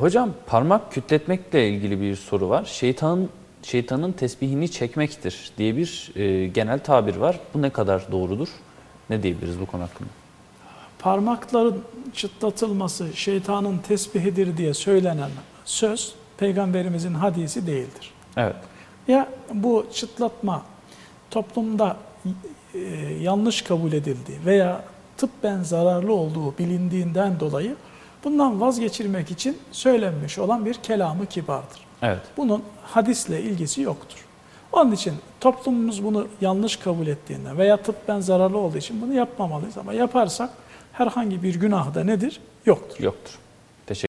hocam parmak kütletmekle ilgili bir soru var. Şeytanın şeytanın tesbihini çekmektir diye bir e, genel tabir var. Bu ne kadar doğrudur? Ne diyebiliriz bu konu hakkında? Parmakların çıtlatılması şeytanın tesbihidir diye söylenen söz peygamberimizin hadisi değildir. Evet. Ya bu çıtlatma toplumda e, yanlış kabul edildi veya tıbben zararlı olduğu bilindiğinden dolayı bundan vazgeçirmek için söylenmiş olan bir kelamı kibardır. Evet. Bunun hadisle ilgisi yoktur. Onun için toplumumuz bunu yanlış kabul ettiğinden veya tıbben zararlı olduğu için bunu yapmamalıyız ama yaparsak herhangi bir günah da nedir? Yoktur. Yoktur.